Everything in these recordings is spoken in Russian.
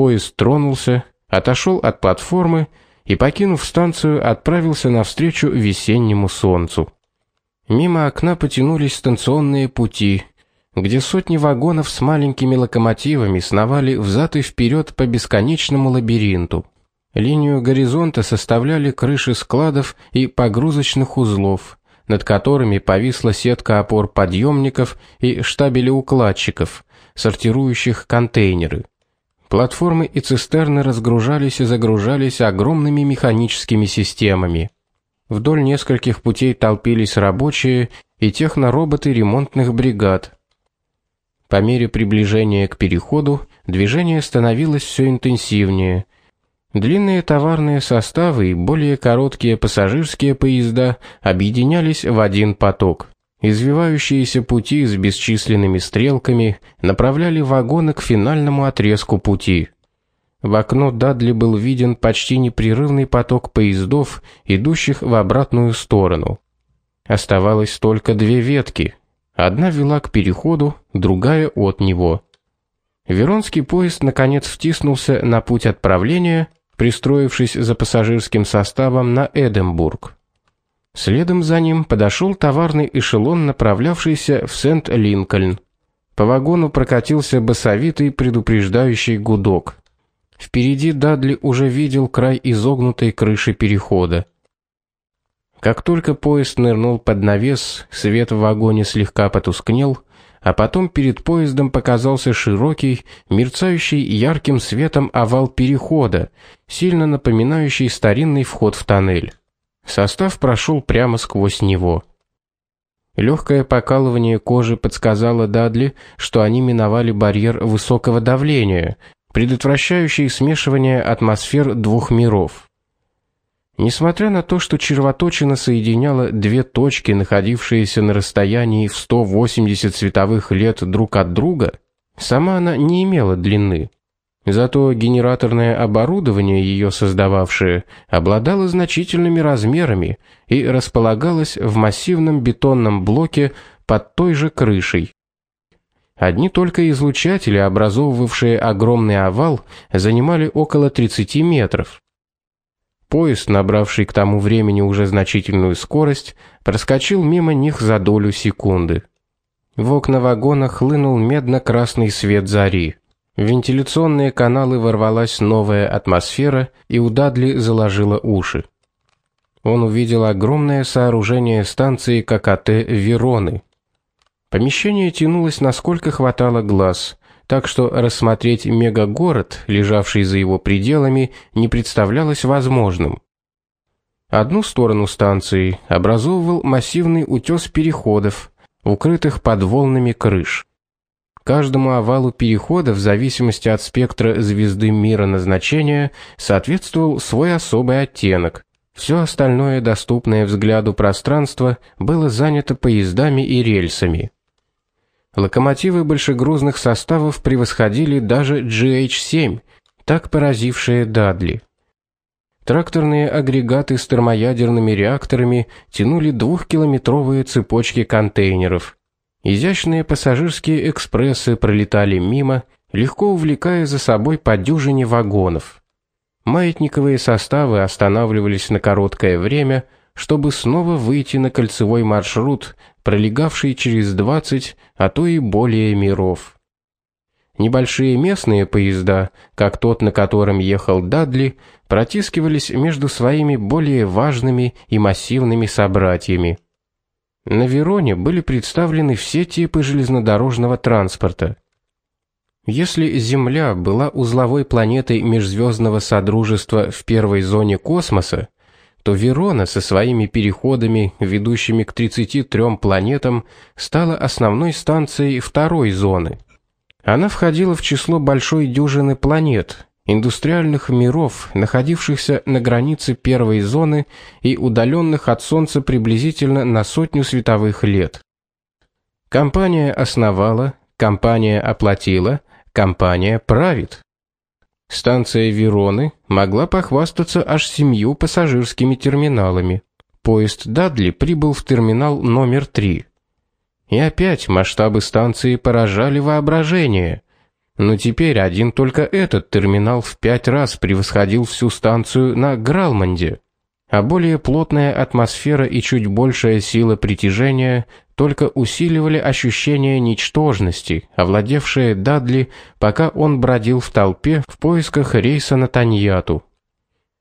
Поезд тронулся, отошел от платформы и, покинув станцию, отправился навстречу весеннему солнцу. Мимо окна потянулись станционные пути, где сотни вагонов с маленькими локомотивами сновали взад и вперед по бесконечному лабиринту. Линию горизонта составляли крыши складов и погрузочных узлов, над которыми повисла сетка опор подъемников и штабели укладчиков, сортирующих контейнеры. Платформы и цистерны разгружались и загружались огромными механическими системами. Вдоль нескольких путей толпились рабочие и технороботы ремонтных бригад. По мере приближения к переходу движение становилось все интенсивнее. Длинные товарные составы и более короткие пассажирские поезда объединялись в один поток. Извивающиеся пути с бесчисленными стрелками направляли вагоны к финальному отрезку пути. В окно Дадли был виден почти непрерывный поток поездов, идущих в обратную сторону. Оставалось только две ветки. Одна вела к переходу, другая от него. Веронский поезд наконец втиснулся на путь отправления, пристроившись за пассажирским составом на Эдинбург. Следом за ним подошел товарный эшелон, направлявшийся в Сент-Линкольн. По вагону прокатился басовитый предупреждающий гудок. Впереди Дадли уже видел край изогнутой крыши перехода. Как только поезд нырнул под навес, свет в вагоне слегка потускнел, а потом перед поездом показался широкий, мерцающий ярким светом овал перехода, сильно напоминающий старинный вход в тоннель. Состав прошел прямо сквозь него. Легкое покалывание кожи подсказало Дадли, что они миновали барьер высокого давления, предотвращающий смешивание атмосфер двух миров. Несмотря на то, что червоточина соединяла две точки, находившиеся на расстоянии в 180 световых лет друг от друга, сама она не имела длины. Зато генераторное оборудование, ее создававшее, обладало значительными размерами и располагалось в массивном бетонном блоке под той же крышей. Одни только излучатели, образовывавшие огромный овал, занимали около 30 метров. Поезд, набравший к тому времени уже значительную скорость, проскочил мимо них за долю секунды. В окна вагона хлынул медно-красный свет зари. В вентиляционные каналы ворвалась новая атмосфера, и у Дадли заложило уши. Он увидел огромное сооружение станции ККТ Вероны. Помещение тянулось насколько хватало глаз, так что рассмотреть мегагород, лежавший за его пределами, не представлялось возможным. Одну сторону станции образовывал массивный утес переходов, укрытых под волнами крыш. Каждому овалу перехода в зависимости от спектра звезды мира назначения соответствовал свой особый оттенок. Все остальное доступное взгляду пространство было занято поездами и рельсами. Локомотивы большегрузных составов превосходили даже GH7, так поразившие Дадли. Тракторные агрегаты с термоядерными реакторами тянули двухкилометровые цепочки контейнеров. Изящные пассажирские экспрессы пролетали мимо, легко увлекая за собой по вагонов. Маятниковые составы останавливались на короткое время, чтобы снова выйти на кольцевой маршрут, пролегавший через 20, а то и более миров. Небольшие местные поезда, как тот, на котором ехал Дадли, протискивались между своими более важными и массивными собратьями. На Вероне были представлены все типы железнодорожного транспорта. Если Земля была узловой планетой межзвездного содружества в первой зоне космоса, то Верона со своими переходами, ведущими к 33 планетам, стала основной станцией второй зоны. Она входила в число большой дюжины планет, индустриальных миров, находившихся на границе первой зоны и удаленных от солнца приблизительно на сотню световых лет. Компания основала, компания оплатила, компания правит. Станция Вероны могла похвастаться аж семью пассажирскими терминалами. Поезд Дадли прибыл в терминал номер 3. И опять масштабы станции поражали воображение. Но теперь один только этот терминал в пять раз превосходил всю станцию на Гралмонде. А более плотная атмосфера и чуть большая сила притяжения только усиливали ощущение ничтожности, овладевшее Дадли, пока он бродил в толпе в поисках рейса на Таньяту.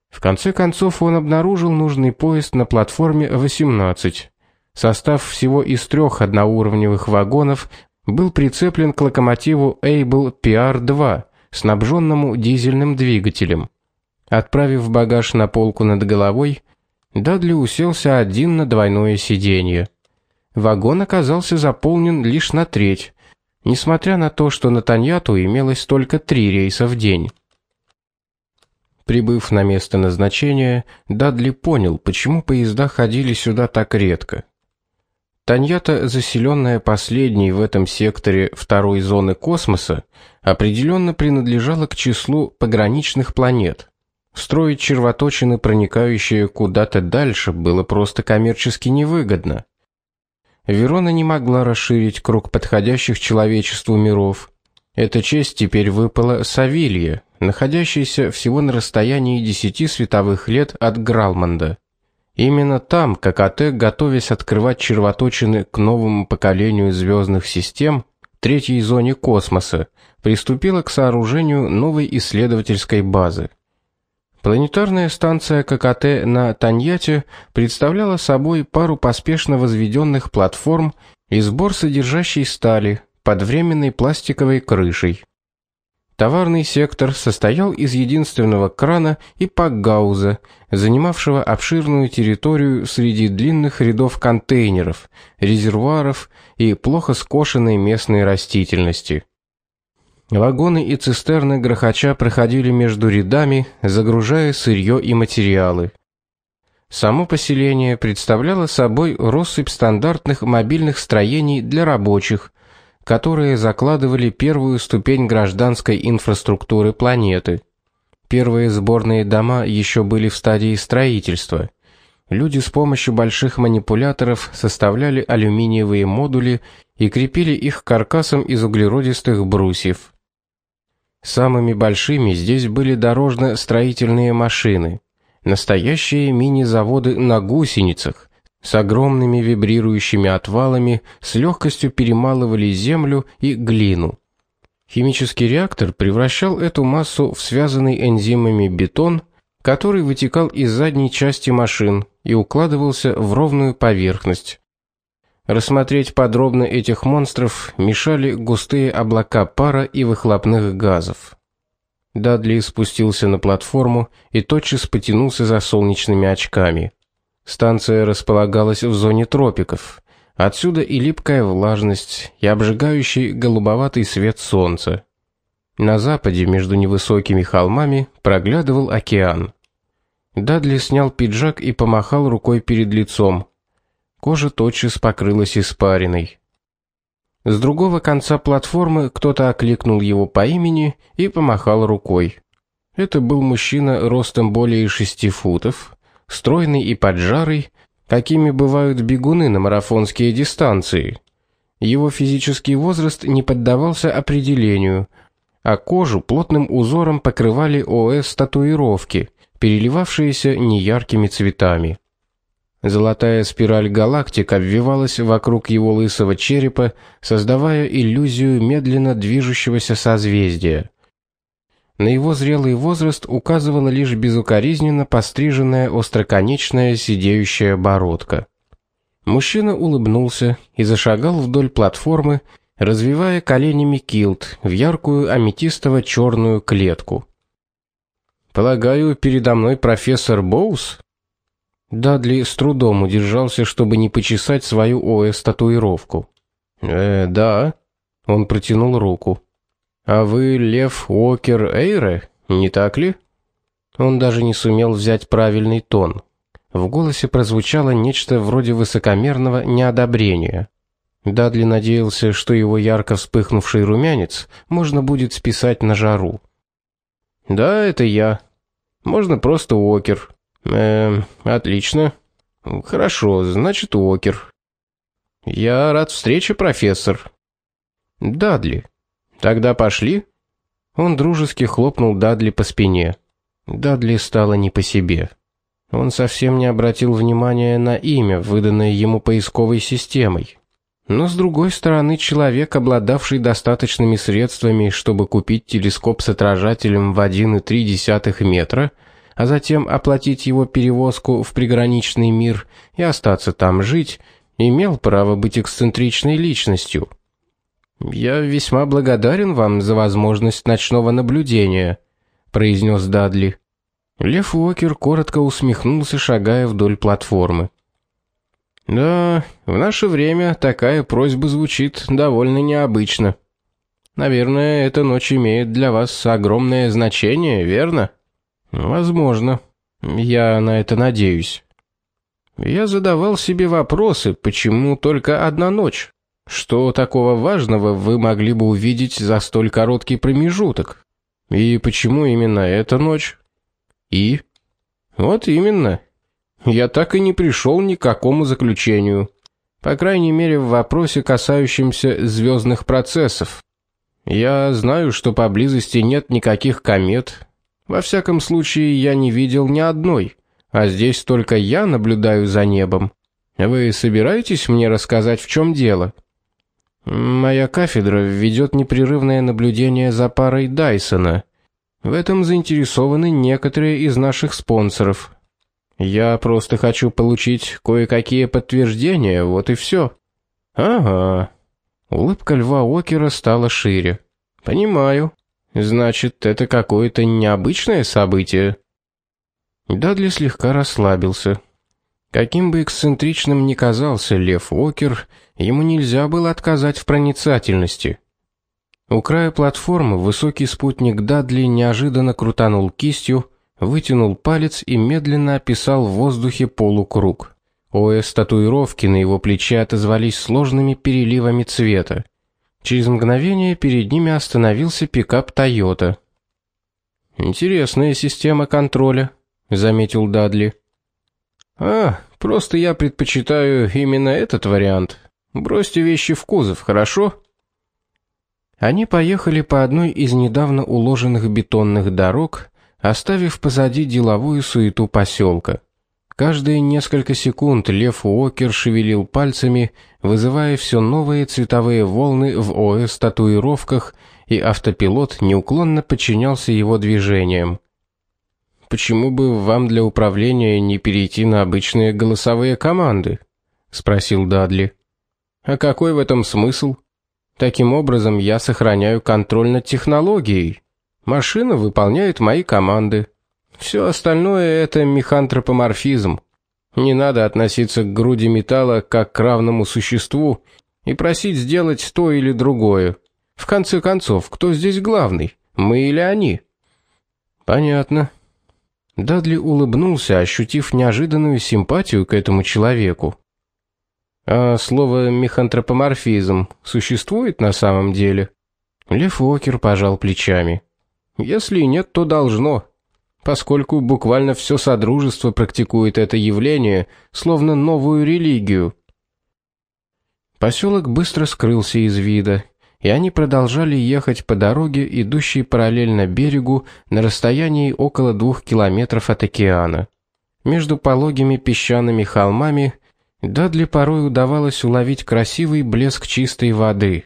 В конце концов он обнаружил нужный поезд на платформе 18. Состав всего из трех одноуровневых вагонов был прицеплен к локомотиву Able PR2, снабженному дизельным двигателем. Отправив багаж на полку над головой, Дадли уселся один на двойное сиденье. Вагон оказался заполнен лишь на треть, несмотря на то, что на Таньяту имелось только три рейса в день. Прибыв на место назначения, Дадли понял, почему поезда ходили сюда так редко. Таньята, заселенная последней в этом секторе второй зоны космоса, определенно принадлежала к числу пограничных планет. Строить червоточины, проникающие куда-то дальше, было просто коммерчески невыгодно. Верона не могла расширить круг подходящих человечеству миров. Эта честь теперь выпала Савилье, находящейся всего на расстоянии 10 световых лет от Гралмонда. Именно там ККТ, готовясь открывать червоточины к новому поколению звездных систем, третьей зоне космоса, приступила к сооружению новой исследовательской базы. Планетарная станция ККТ на Таньяте представляла собой пару поспешно возведенных платформ и сбор содержащей стали под временной пластиковой крышей. Товарный сектор состоял из единственного крана и пакгауза, занимавшего обширную территорию среди длинных рядов контейнеров, резервуаров и плохо скошенной местной растительности. Вагоны и цистерны грохоча проходили между рядами, загружая сырье и материалы. Само поселение представляло собой россыпь стандартных мобильных строений для рабочих, которые закладывали первую ступень гражданской инфраструктуры планеты. Первые сборные дома еще были в стадии строительства. Люди с помощью больших манипуляторов составляли алюминиевые модули и крепили их к каркасам из углеродистых брусьев. Самыми большими здесь были дорожно-строительные машины, настоящие мини-заводы на гусеницах, с огромными вибрирующими отвалами с легкостью перемалывали землю и глину. Химический реактор превращал эту массу в связанный энзимами бетон, который вытекал из задней части машин и укладывался в ровную поверхность. Рассмотреть подробно этих монстров мешали густые облака пара и выхлопных газов. Дадли спустился на платформу и тотчас потянулся за солнечными очками. Станция располагалась в зоне тропиков. Отсюда и липкая влажность, и обжигающий голубоватый свет солнца. На западе, между невысокими холмами, проглядывал океан. Дадли снял пиджак и помахал рукой перед лицом. Кожа тотчас покрылась испариной. С другого конца платформы кто-то окликнул его по имени и помахал рукой. Это был мужчина ростом более шести футов, стройный и поджарый, какими бывают бегуны на марафонские дистанции. Его физический возраст не поддавался определению, а кожу плотным узором покрывали ОС татуировки, переливавшиеся неяркими цветами. Золотая спираль галактик обвивалась вокруг его лысого черепа, создавая иллюзию медленно движущегося созвездия. На его зрелый возраст указывала лишь безукоризненно постриженная остроконечная сидеющая бородка. Мужчина улыбнулся и зашагал вдоль платформы, развивая коленями килт в яркую аметистово черную клетку. Полагаю, передо мной профессор Боус? Дадли с трудом удержался, чтобы не почесать свою ОС татуировку. Э, да. Он протянул руку. А вы Лев Уокер Эйре, не так ли? Он даже не сумел взять правильный тон. В голосе прозвучало нечто вроде высокомерного неодобрения. Дадли надеялся, что его ярко вспыхнувший румянец можно будет списать на жару. Да, это я. Можно просто Уокер. Эм, отлично. Хорошо, значит, Уокер. Я рад встрече, профессор. Дадли. Тогда пошли. Он дружески хлопнул Дадли по спине. Дадли стало не по себе. Он совсем не обратил внимания на имя, выданное ему поисковой системой. Но с другой стороны, человек, обладавший достаточными средствами, чтобы купить телескоп с отражателем в 1,3 метра, а затем оплатить его перевозку в приграничный мир и остаться там жить, имел право быть эксцентричной личностью. Я весьма благодарен вам за возможность ночного наблюдения, произнес Дадли. Лев Уокер коротко усмехнулся, шагая вдоль платформы. Да, в наше время такая просьба звучит довольно необычно. Наверное, эта ночь имеет для вас огромное значение, верно? Возможно. Я на это надеюсь. Я задавал себе вопросы, почему только одна ночь? Что такого важного вы могли бы увидеть за столь короткий промежуток? И почему именно эта ночь? И вот именно. Я так и не пришел ни к какому заключению. По крайней мере, в вопросе, касающемся звездных процессов. Я знаю, что поблизости нет никаких комет. Во всяком случае, я не видел ни одной, а здесь только я наблюдаю за небом. Вы собираетесь мне рассказать, в чем дело? Моя кафедра ведет непрерывное наблюдение за парой Дайсона. В этом заинтересованы некоторые из наших спонсоров. Я просто хочу получить кое-какие подтверждения, вот и все. Ага. Улыбка Льва Окера стала шире. Понимаю. Значит, это какое-то необычное событие. Дадли слегка расслабился. Каким бы эксцентричным ни казался Лев Окер, ему нельзя было отказать в проницательности. У края платформы высокий спутник Дадли неожиданно крутанул кистью, вытянул палец и медленно описал в воздухе полукруг. ОС татуировки на его плече отозвались сложными переливами цвета. Через мгновение перед ними остановился пикап Toyota. Интересная система контроля, заметил Дадли. А, просто я предпочитаю именно этот вариант. Бросьте вещи в кузов, хорошо? Они поехали по одной из недавно уложенных бетонных дорог, оставив позади деловую суету поселка. Каждые несколько секунд Лев Уокер шевелил пальцами, вызывая все новые цветовые волны в ОС татуировках, и автопилот неуклонно подчинялся его движениям. Почему бы вам для управления не перейти на обычные голосовые команды? спросил Дадли. А какой в этом смысл? Таким образом я сохраняю контроль над технологией. Машина выполняет мои команды. Все остальное это механтропоморфизм. Не надо относиться к груди металла как к равному существу и просить сделать то или другое. В конце концов, кто здесь главный? Мы или они? Понятно. Дадли улыбнулся, ощутив неожиданную симпатию к этому человеку. А слово механтропоморфизм существует на самом деле? Лев Уокер пожал плечами. Если нет, то должно, поскольку буквально все содружество практикует это явление, словно новую религию. Поселок быстро скрылся из вида, и они продолжали ехать по дороге, идущей параллельно берегу на расстоянии около двух километров от океана. Между пологими песчаными холмами Дадли порой удавалось уловить красивый блеск чистой воды.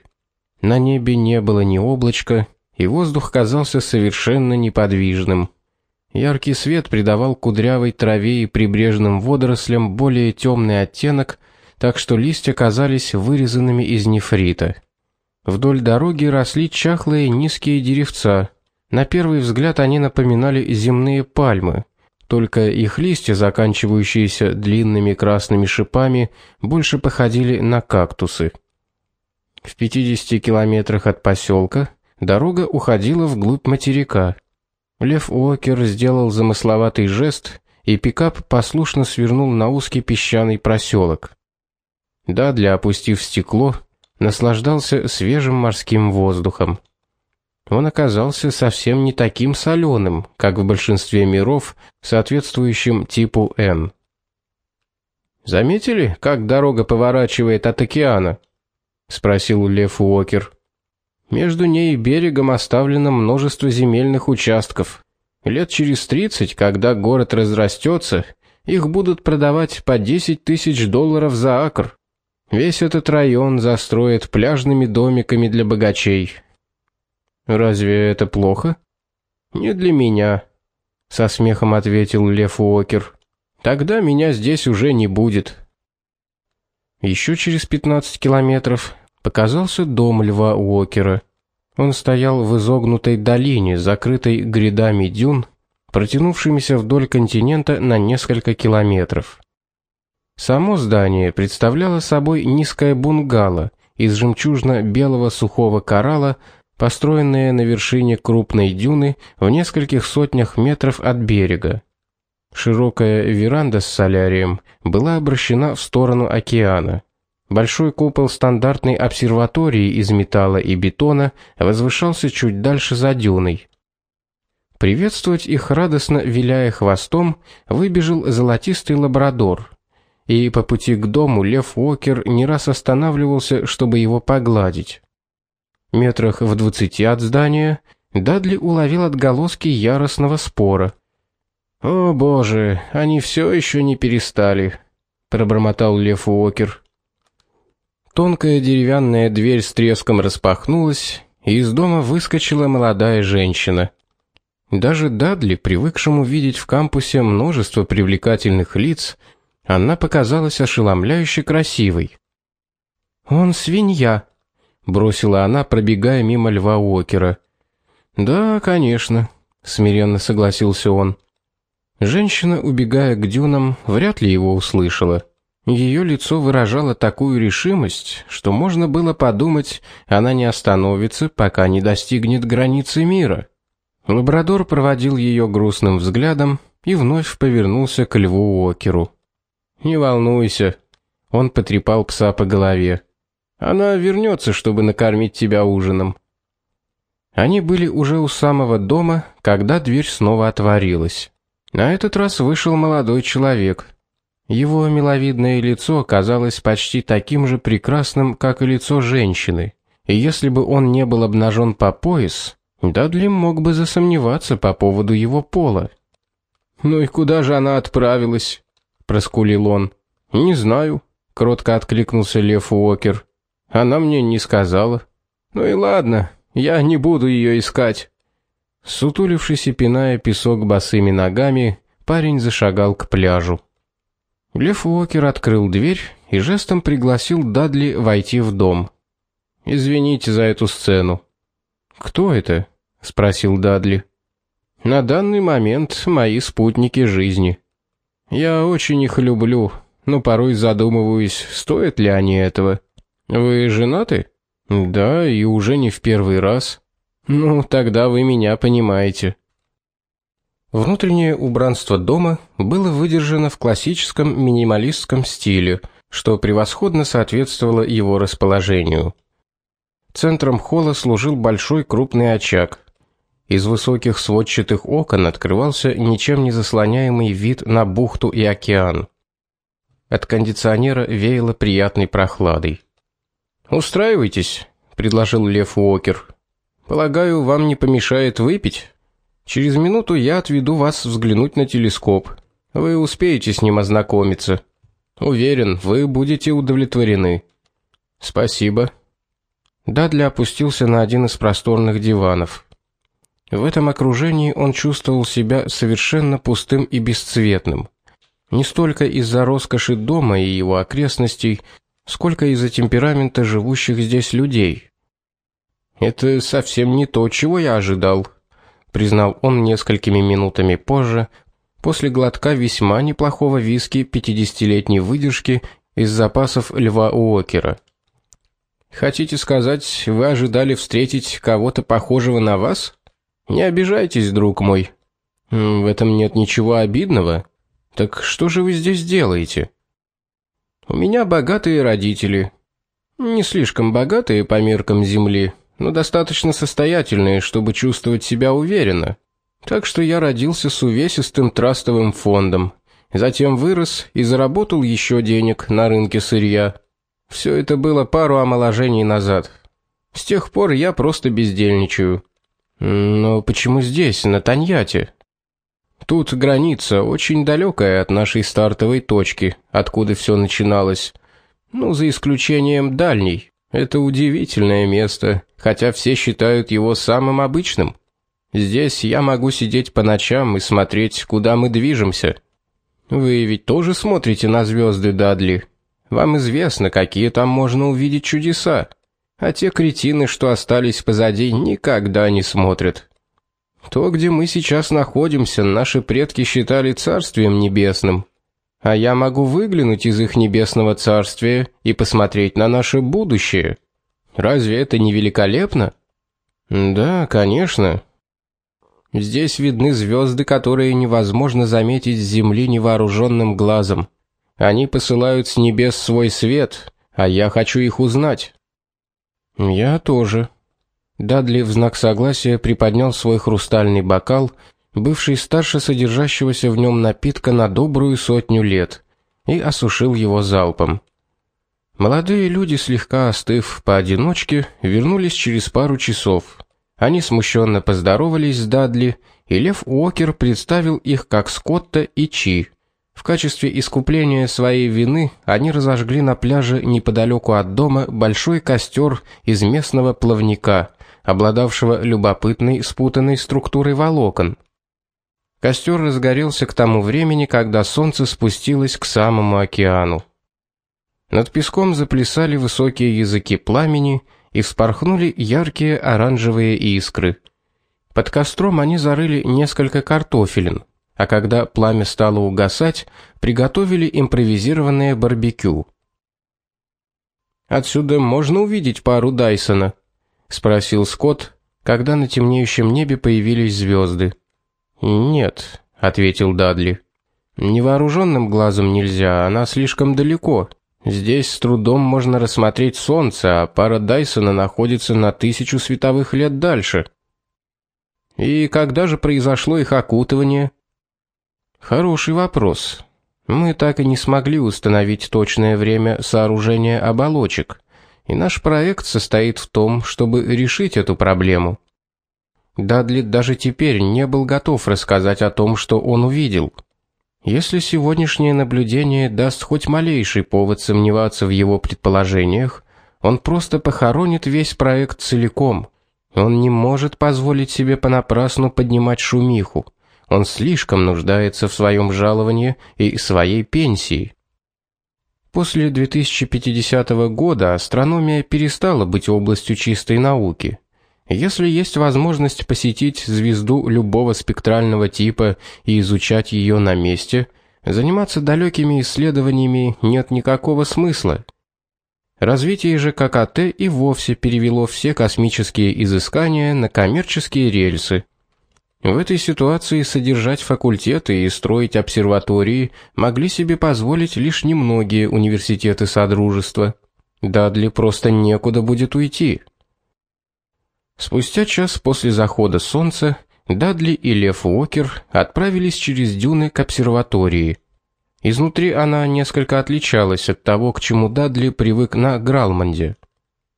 На небе не было ни облачка, и воздух казался совершенно неподвижным. Яркий свет придавал кудрявой траве и прибрежным водорослям более темный оттенок, так что листья казались вырезанными из нефрита. Вдоль дороги росли чахлые низкие деревца. На первый взгляд они напоминали земные пальмы, только их листья, заканчивающиеся длинными красными шипами, больше походили на кактусы. В 50 километрах от поселка Дорога уходила вглубь материка. Лев Уокер сделал замысловатый жест, и пикап послушно свернул на узкий песчаный проселок. Дадли, опустив стекло, наслаждался свежим морским воздухом. Он оказался совсем не таким соленым, как в большинстве миров, соответствующим типу N. Заметили, как дорога поворачивает от океана? спросил Лев Уокер. Между ней и берегом оставлено множество земельных участков. Лет через 30, когда город разрастется, их будут продавать по 10 тысяч долларов за акр. Весь этот район застроят пляжными домиками для богачей. Разве это плохо? Не для меня, со смехом ответил Лев Уокер. Тогда меня здесь уже не будет. Еще через 15 километров показался дом Льва Уокера. Он стоял в изогнутой долине, закрытой грядами дюн, протянувшимися вдоль континента на несколько километров. Само здание представляло собой низкое бунгало из жемчужно-белого сухого коралла, построенное на вершине крупной дюны в нескольких сотнях метров от берега. Широкая веранда с солярием была обращена в сторону океана. Большой купол стандартной обсерватории из металла и бетона возвышался чуть дальше за дюной. Приветствовать их радостно виляя хвостом, выбежал золотистый лабрадор. И по пути к дому Лев Уокер не раз останавливался, чтобы его погладить. Метрах в двадцати от здания Дадли уловил отголоски яростного спора. О, боже, они все еще не перестали, пробормотал Лев Уокер. Тонкая деревянная дверь с треском распахнулась, и из дома выскочила молодая женщина. Даже Дадли, привыкшему видеть в кампусе множество привлекательных лиц, она показалась ошеломляюще красивой. "Он свинья", бросила она, пробегая мимо Льва Уокера. "Да, конечно", смиренно согласился он. Женщина, убегая к дюнам, вряд ли его услышала. Ее лицо выражало такую решимость, что можно было подумать, она не остановится, пока не достигнет границы мира. Лабрадор проводил ее грустным взглядом и вновь повернулся к льву Океру. Не волнуйся, он потрепал пса по голове. Она вернется, чтобы накормить тебя ужином. Они были уже у самого дома, когда дверь снова отворилась. На этот раз вышел молодой человек. Его миловидное лицо казалось почти таким же прекрасным, как и лицо женщины. И если бы он не был обнажен по пояс, Дадли мог бы засомневаться по поводу его пола. Ну и куда же она отправилась? Проскулил он. Не знаю, кротко откликнулся Лев Уокер. Она мне не сказала. Ну и ладно, я не буду ее искать. Сутулившись и пиная песок босыми ногами, парень зашагал к пляжу. Лев Уокер открыл дверь и жестом пригласил Дадли войти в дом. Извините за эту сцену. Кто это? спросил Дадли. На данный момент мои спутники жизни. Я очень их люблю, но порой задумываюсь, стоят ли они этого. Вы женаты? Да, и уже не в первый раз. Ну, тогда вы меня понимаете. Внутреннее убранство дома было выдержано в классическом минималистском стиле, что превосходно соответствовало его расположению. Центром холла служил большой крупный очаг. Из высоких сводчатых окон открывался ничем не заслоняемый вид на бухту и океан. От кондиционера веяло приятной прохладой. "Устраивайтесь", предложил Лев Уокер. "Полагаю, вам не помешает выпить?" Через минуту я отведу вас взглянуть на телескоп. Вы успеете с ним ознакомиться. Уверен, вы будете удовлетворены. Спасибо. Дадли опустился на один из просторных диванов. В этом окружении он чувствовал себя совершенно пустым и бесцветным. Не столько из-за роскоши дома и его окрестностей, сколько из-за темперамента живущих здесь людей. Это совсем не то, чего я ожидал, признал он несколькими минутами позже, после глотка весьма неплохого виски пятидесятилетней выдержки из запасов Льва Уокера. Хотите сказать, вы ожидали встретить кого-то похожего на вас? Не обижайтесь, друг мой. В этом нет ничего обидного. Так что же вы здесь делаете? У меня богатые родители. Не слишком богатые по меркам земли, но достаточно состоятельные, чтобы чувствовать себя уверенно. Так что я родился с увесистым трастовым фондом, затем вырос и заработал еще денег на рынке сырья. Все это было пару омоложений назад. С тех пор я просто бездельничаю. Но почему здесь, на Таньяте? Тут граница очень далекая от нашей стартовой точки, откуда все начиналось. Ну, за исключением дальней. Это удивительное место, хотя все считают его самым обычным. Здесь я могу сидеть по ночам и смотреть, куда мы движемся. Вы ведь тоже смотрите на звезды, Дадли. Вам известно, какие там можно увидеть чудеса. А те кретины, что остались позади, никогда не смотрят. То, где мы сейчас находимся, наши предки считали царствием небесным. А я могу выглянуть из их небесного царствия и посмотреть на наше будущее. Разве это не великолепно? Да, конечно. Здесь видны звезды, которые невозможно заметить с земли невооруженным глазом. Они посылают с небес свой свет, а я хочу их узнать. Я тоже. Дадли в знак согласия приподнял свой хрустальный бокал, бывший старше содержащегося в нем напитка на добрую сотню лет, и осушил его залпом. Молодые люди, слегка остыв поодиночке, вернулись через пару часов. Они смущенно поздоровались с Дадли, и Лев Уокер представил их как Скотта и Чи. В качестве искупления своей вины они разожгли на пляже неподалеку от дома большой костер из местного плавника, обладавшего любопытной спутанной структурой волокон. Костер разгорелся к тому времени, когда солнце спустилось к самому океану. Над песком заплясали высокие языки пламени и вспорхнули яркие оранжевые искры. Под костром они зарыли несколько картофелин, а когда пламя стало угасать, приготовили импровизированное барбекю. Отсюда можно увидеть пару Дайсона, спросил Скотт, когда на темнеющем небе появились звезды. Нет, ответил Дадли. Невооруженным глазом нельзя, она слишком далеко. Здесь с трудом можно рассмотреть солнце, а пара Дайсона находится на тысячу световых лет дальше. И когда же произошло их окутывание? Хороший вопрос. Мы так и не смогли установить точное время сооружения оболочек и наш проект состоит в том, чтобы решить эту проблему. Дадли даже теперь не был готов рассказать о том, что он увидел. Если сегодняшнее наблюдение даст хоть малейший повод сомневаться в его предположениях, он просто похоронит весь проект целиком. Он не может позволить себе понапрасну поднимать шумиху. Он слишком нуждается в своем жаловании и своей пенсии. После 2050 года астрономия перестала быть областью чистой науки. Если есть возможность посетить звезду любого спектрального типа и изучать ее на месте, заниматься далекими исследованиями нет никакого смысла. Развитие же ККТ и вовсе перевело все космические изыскания на коммерческие рельсы. В этой ситуации содержать факультеты и строить обсерватории могли себе позволить лишь немногие университеты содружества. Дадли просто некуда будет уйти. Спустя час после захода солнца Дадли и Лев Уокер отправились через дюны к обсерватории. Изнутри она несколько отличалась от того, к чему Дадли привык на Гралмонде.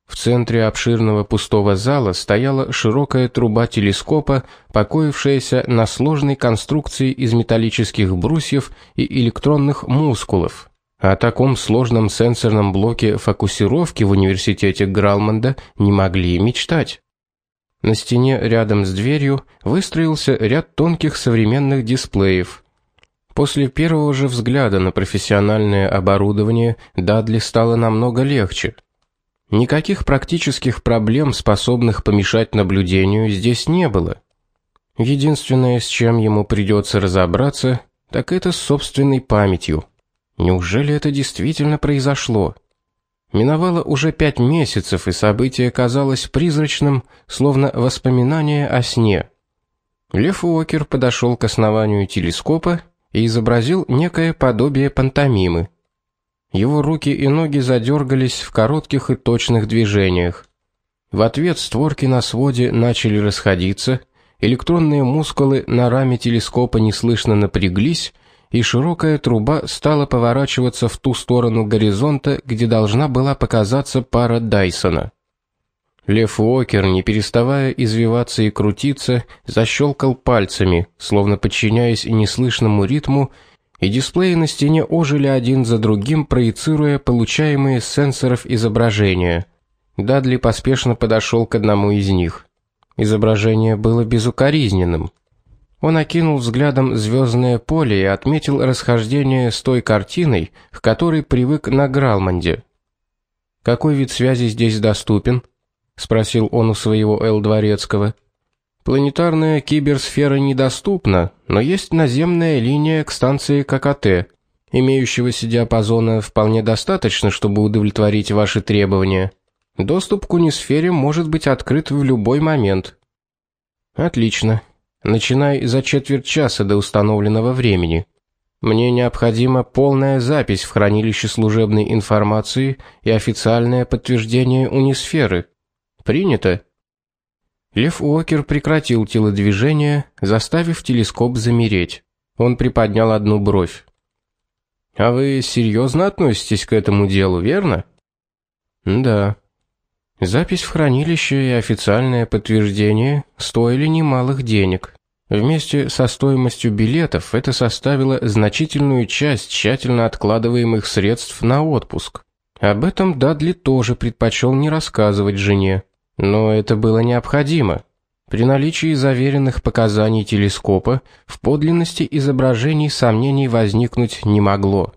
В центре обширного пустого зала стояла широкая труба телескопа, покоившаяся на сложной конструкции из металлических брусьев и электронных мускулов. О таком сложном сенсорном блоке фокусировки в университете Гралмонда не могли мечтать. На стене рядом с дверью выстроился ряд тонких современных дисплеев. После первого же взгляда на профессиональное оборудование Дадли стало намного легче. Никаких практических проблем, способных помешать наблюдению, здесь не было. Единственное, с чем ему придется разобраться, так это с собственной памятью. Неужели это действительно произошло? Миновало уже пять месяцев, и событие казалось призрачным, словно воспоминание о сне. Лев Уокер подошел к основанию телескопа и изобразил некое подобие пантомимы. Его руки и ноги задергались в коротких и точных движениях. В ответ створки на своде начали расходиться, электронные мускулы на раме телескопа неслышно напряглись, и широкая труба стала поворачиваться в ту сторону горизонта, где должна была показаться пара Дайсона. Лев Уокер, не переставая извиваться и крутиться, защелкал пальцами, словно подчиняясь неслышному ритму, и дисплеи на стене ожили один за другим, проецируя получаемые с сенсоров изображения. Дадли поспешно подошел к одному из них. Изображение было безукоризненным. Он окинул взглядом звездное поле и отметил расхождение с той картиной, к которой привык на Гралманде. Какой вид связи здесь доступен? спросил он у своего Л дворецкого. Планетарная киберсфера недоступна, но есть наземная линия к станции ККТ. Имеющегося диапазона вполне достаточно, чтобы удовлетворить ваши требования. Доступ к унисфере может быть открыт в любой момент. Отлично. Начинай за четверть часа до установленного времени. Мне необходима полная запись в хранилище служебной информации и официальное подтверждение унисферы. Принято. Лев Уокер прекратил телодвижение, заставив телескоп замереть. Он приподнял одну бровь. А вы серьезно относитесь к этому делу, верно? Да. Запись в хранилище и официальное подтверждение стоили немалых денег. Вместе со стоимостью билетов это составило значительную часть тщательно откладываемых средств на отпуск. Об этом Дадли тоже предпочел не рассказывать жене. Но это было необходимо. При наличии заверенных показаний телескопа в подлинности изображений сомнений возникнуть не могло.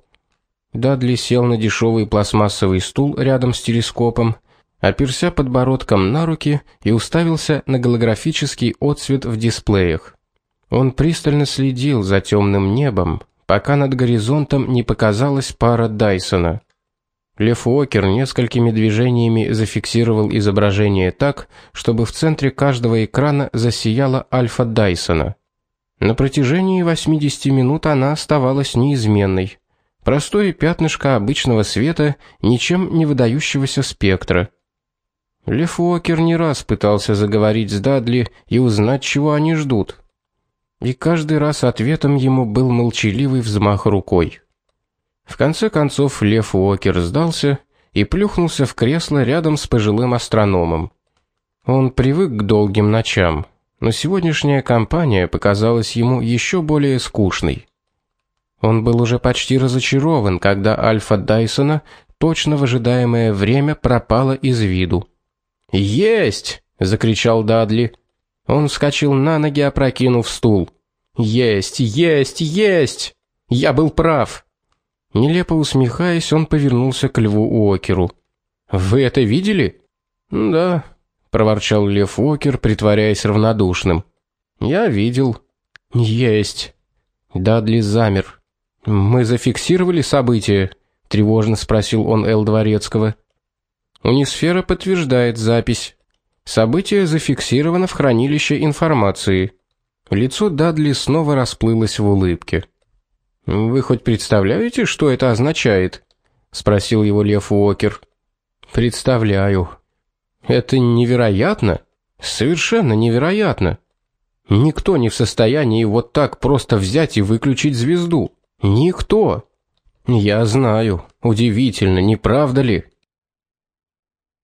Дадли сел на дешевый пластмассовый стул рядом с телескопом, оперся подбородком на руки и уставился на голографический отсвет в дисплеях. Он пристально следил за темным небом, пока над горизонтом не показалась пара Дайсона. Лев Уокер несколькими движениями зафиксировал изображение так, чтобы в центре каждого экрана засияла альфа Дайсона. На протяжении 80 минут она оставалась неизменной. Простое пятнышко обычного света, ничем не выдающегося спектра. Лев Уокер не раз пытался заговорить с Дадли и узнать, чего они ждут. И каждый раз ответом ему был молчаливый взмах рукой. В конце концов Лев Уокер сдался и плюхнулся в кресло рядом с пожилым астрономом. Он привык к долгим ночам, но сегодняшняя кампания показалась ему еще более скучной. Он был уже почти разочарован, когда альфа Дайсона точно в ожидаемое время пропала из виду. "Есть!" закричал Дадли. Он вскочил на ноги, опрокинув стул. "Есть, есть, есть! Я был прав!" Нелепо усмехаясь, он повернулся к Льву Уокеру. Вы это видели? Да, проворчал Лев Уокер, притворяясь равнодушным. Я видел. Есть. Дадли замер. Мы зафиксировали событие, тревожно спросил он Эл Дворецкого. Унисфера подтверждает запись. Событие зафиксировано в хранилище информации. Лицо Дадли снова расплылось в улыбке. Вы хоть представляете, что это означает? спросил его Лев Уокер. Представляю. Это невероятно, совершенно невероятно. Никто не в состоянии вот так просто взять и выключить звезду. Никто. Я знаю. Удивительно, не правда ли?